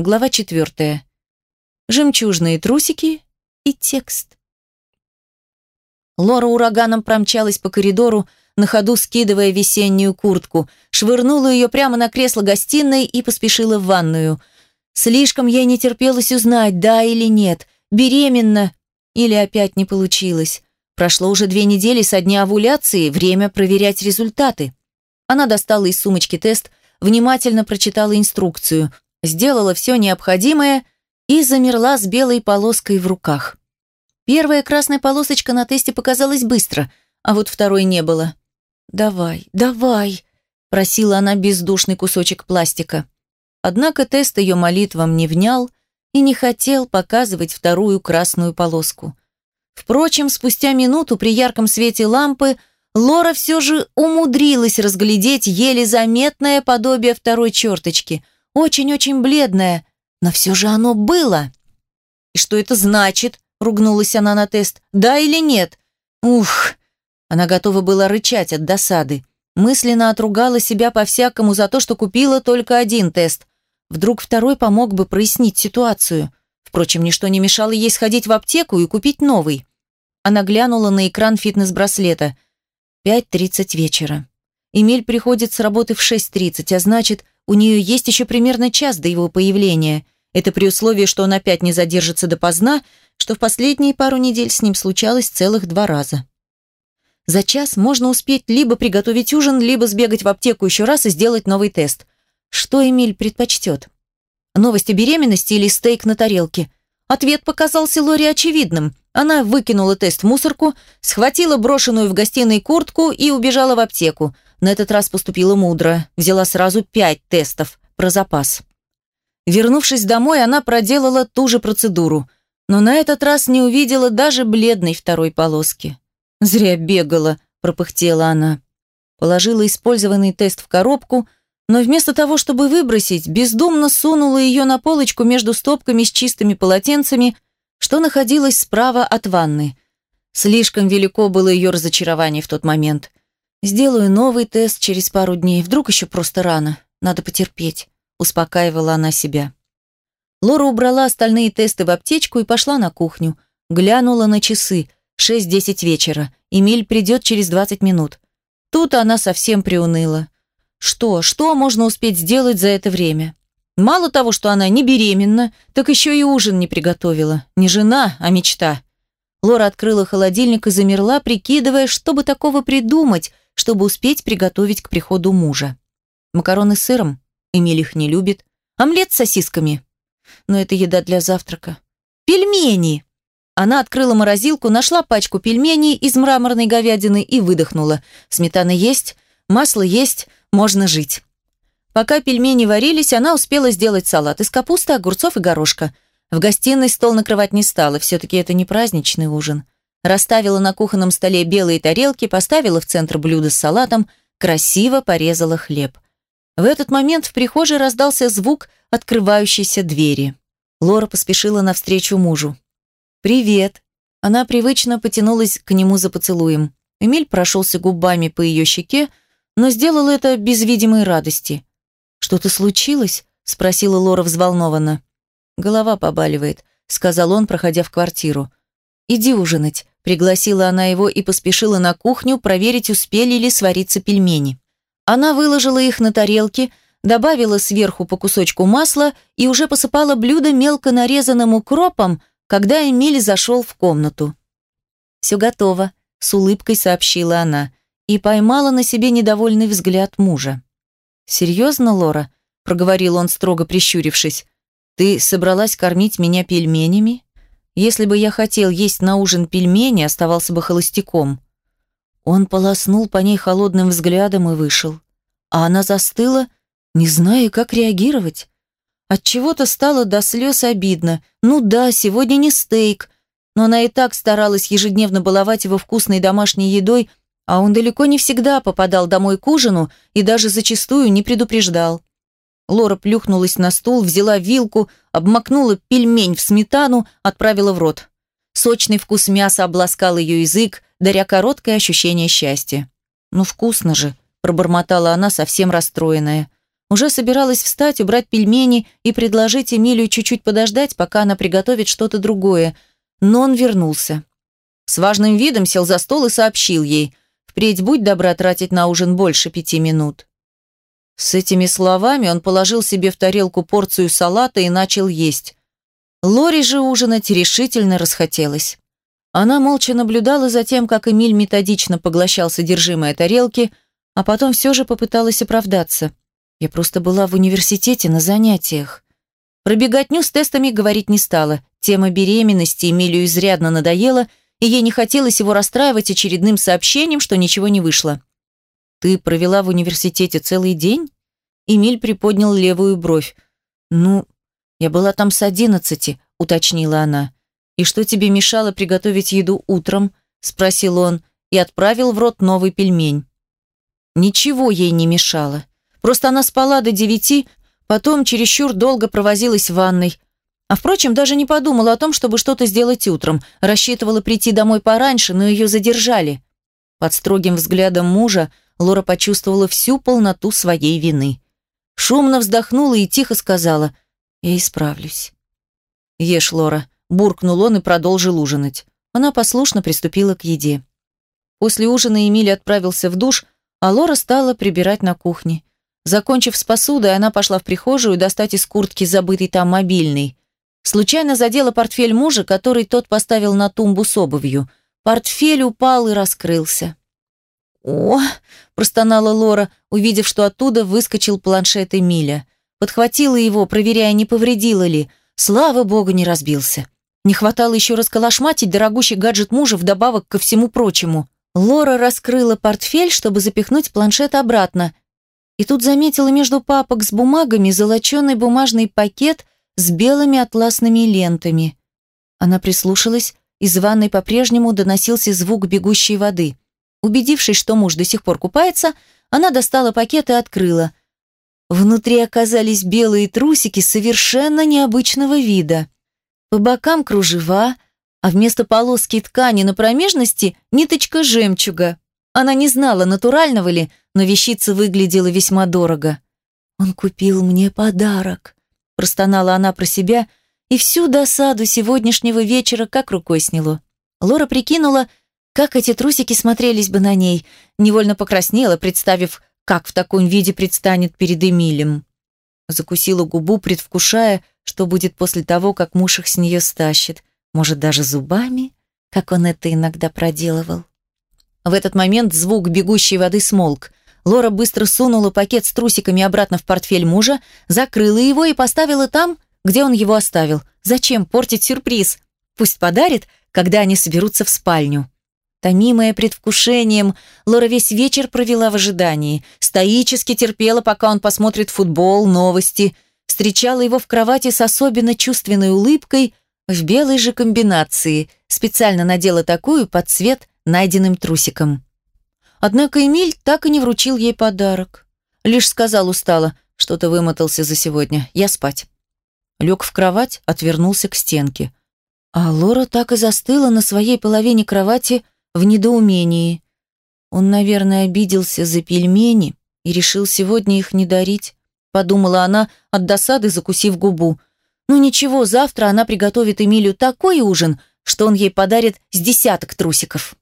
Глава четвертая. Жемчужные трусики и текст. Лора ураганом промчалась по коридору, на ходу скидывая весеннюю куртку, швырнула ее прямо на кресло гостиной и поспешила в ванную. Слишком ей не терпелось узнать, да или нет, беременна или опять не получилось. Прошло уже две недели со дня овуляции, время проверять результаты. Она достала из сумочки тест, внимательно прочитала инструкцию, сделала все необходимое и замерла с белой полоской в руках. Первая красная полосочка на тесте показалась быстро, а вот второй не было. «Давай, давай!» – просила она бездушный кусочек пластика. Однако тест ее молитвам не внял и не хотел показывать вторую красную полоску. Впрочем, спустя минуту при ярком свете лампы Лора все же умудрилась разглядеть еле заметное подобие второй черточки. Очень-очень бледное, но все же оно было. «И что это значит?» – ругнулась она на тест. «Да или нет?» «Ух!» Она готова была рычать от досады. Мысленно отругала себя по-всякому за то, что купила только один тест. Вдруг второй помог бы прояснить ситуацию. Впрочем, ничто не мешало ей сходить в аптеку и купить новый. Она глянула на экран фитнес-браслета. 5.30 вечера. Эмиль приходит с работы в 6.30, а значит, у нее есть еще примерно час до его появления. Это при условии, что он опять не задержится допоздна, что в последние пару недель с ним случалось целых два раза. За час можно успеть либо приготовить ужин, либо сбегать в аптеку еще раз и сделать новый тест. Что Эмиль предпочтет? Новость о беременности или стейк на тарелке? Ответ показался Лори очевидным. Она выкинула тест в мусорку, схватила брошенную в гостиной куртку и убежала в аптеку. На этот раз поступила мудро. Взяла сразу пять тестов про запас. Вернувшись домой, она проделала ту же процедуру, но на этот раз не увидела даже бледной второй полоски. «Зря бегала», – пропыхтела она. Положила использованный тест в коробку, но вместо того, чтобы выбросить, бездумно сунула ее на полочку между стопками с чистыми полотенцами, что находилось справа от ванны. Слишком велико было ее разочарование в тот момент. «Сделаю новый тест через пару дней, вдруг еще просто рано, надо потерпеть», – успокаивала она себя. Лора убрала остальные тесты в аптечку и пошла на кухню. Глянула на часы – 6-10 вечера. Эмиль придет через 20 минут. Тут она совсем приуныла. Что, что можно успеть сделать за это время? Мало того, что она не беременна, так еще и ужин не приготовила. Не жена, а мечта. Лора открыла холодильник и замерла, прикидывая, что бы такого придумать, чтобы успеть приготовить к приходу мужа. Макароны с сыром? Эмиль их не любит. Омлет с сосисками? Но это еда для завтрака. Пельмени! Она открыла морозилку, нашла пачку пельменей из мраморной говядины и выдохнула. Сметана есть, масло есть, можно жить. Пока пельмени варились, она успела сделать салат из капусты, огурцов и горошка. В гостиной стол накрывать не стала, все-таки это не праздничный ужин. Расставила на кухонном столе белые тарелки, поставила в центр блюдо с салатом, красиво порезала хлеб. В этот момент в прихожей раздался звук открывающейся двери. Лора поспешила навстречу мужу. «Привет!» Она привычно потянулась к нему за поцелуем. Эмиль прошелся губами по ее щеке, но сделал это без видимой радости. «Что-то случилось?» – спросила Лора взволнованно. «Голова побаливает», – сказал он, проходя в квартиру. «Иди ужинать», – пригласила она его и поспешила на кухню проверить, успели ли свариться пельмени. Она выложила их на тарелки, добавила сверху по кусочку масла и уже посыпала блюдо мелко нарезанным укропом, когда Эмиль зашел в комнату. «Все готово», — с улыбкой сообщила она и поймала на себе недовольный взгляд мужа. «Серьезно, Лора?» — проговорил он, строго прищурившись. «Ты собралась кормить меня пельменями? Если бы я хотел есть на ужин пельмени, оставался бы холостяком». Он полоснул по ней холодным взглядом и вышел. А она застыла, не зная, как реагировать. От чего-то стало до слез обидно. Ну да, сегодня не стейк, но она и так старалась ежедневно баловать его вкусной домашней едой, а он далеко не всегда попадал домой к ужину и даже зачастую не предупреждал. Лора плюхнулась на стул, взяла вилку, обмакнула пельмень в сметану, отправила в рот. Сочный вкус мяса обласкал ее язык, даря короткое ощущение счастья. «Ну вкусно же», – пробормотала она, совсем расстроенная. Уже собиралась встать, убрать пельмени и предложить Эмилию чуть-чуть подождать, пока она приготовит что-то другое. Но он вернулся. С важным видом сел за стол и сообщил ей. «Впредь будь добра тратить на ужин больше пяти минут». С этими словами он положил себе в тарелку порцию салата и начал есть. Лори же ужинать решительно расхотелось. Она молча наблюдала за тем, как Эмиль методично поглощал содержимое тарелки, а потом все же попыталась оправдаться. Я просто была в университете на занятиях. Про беготню с тестами говорить не стала. Тема беременности Эмилию изрядно надоела, и ей не хотелось его расстраивать очередным сообщением, что ничего не вышло. «Ты провела в университете целый день?» Эмиль приподнял левую бровь. «Ну, я была там с одиннадцати», — уточнила она. «И что тебе мешало приготовить еду утром?» – спросил он и отправил в рот новый пельмень. Ничего ей не мешало. Просто она спала до девяти, потом чересчур долго провозилась в ванной. А впрочем, даже не подумала о том, чтобы что-то сделать утром. Рассчитывала прийти домой пораньше, но ее задержали. Под строгим взглядом мужа Лора почувствовала всю полноту своей вины. Шумно вздохнула и тихо сказала «Я исправлюсь». «Ешь, Лора», буркнул он и продолжил ужинать. Она послушно приступила к еде. После ужина Эмиль отправился в душ, а Лора стала прибирать на кухне. Закончив с посудой, она пошла в прихожую достать из куртки забытый там мобильный. Случайно задела портфель мужа, который тот поставил на тумбу с обувью. Портфель упал и раскрылся. «О!» – простонала Лора, увидев, что оттуда выскочил планшет Эмиля. Подхватила его, проверяя, не повредила ли. Слава богу, не разбился. Не хватало еще расколошматить дорогущий гаджет мужа вдобавок ко всему прочему. Лора раскрыла портфель, чтобы запихнуть планшет обратно. И тут заметила между папок с бумагами золоченый бумажный пакет с белыми атласными лентами. Она прислушалась, из ванной по-прежнему доносился звук бегущей воды. Убедившись, что муж до сих пор купается, она достала пакет и открыла. Внутри оказались белые трусики совершенно необычного вида. По бокам кружева, а вместо полоски ткани на промежности ниточка жемчуга. Она не знала, натурального ли, но вещица выглядела весьма дорого. «Он купил мне подарок», – простонала она про себя, и всю досаду сегодняшнего вечера как рукой сняло. Лора прикинула, как эти трусики смотрелись бы на ней, невольно покраснела, представив, как в таком виде предстанет перед Эмилем. Закусила губу, предвкушая, что будет после того, как муж их с нее стащит. Может, даже зубами, как он это иногда проделывал. В этот момент звук бегущей воды смолк. Лора быстро сунула пакет с трусиками обратно в портфель мужа, закрыла его и поставила там, где он его оставил. Зачем портить сюрприз? Пусть подарит, когда они соберутся в спальню. Томимая предвкушением, Лора весь вечер провела в ожидании. Стоически терпела, пока он посмотрит футбол, новости – встречала его в кровати с особенно чувственной улыбкой в белой же комбинации, специально надела такую под цвет найденным трусиком. Однако Эмиль так и не вручил ей подарок. Лишь сказал устало, что-то вымотался за сегодня, я спать. Лег в кровать, отвернулся к стенке. А Лора так и застыла на своей половине кровати в недоумении. Он, наверное, обиделся за пельмени и решил сегодня их не дарить подумала она, от досады закусив губу. Ну ничего, завтра она приготовит Эмилию такой ужин, что он ей подарит с десяток трусиков.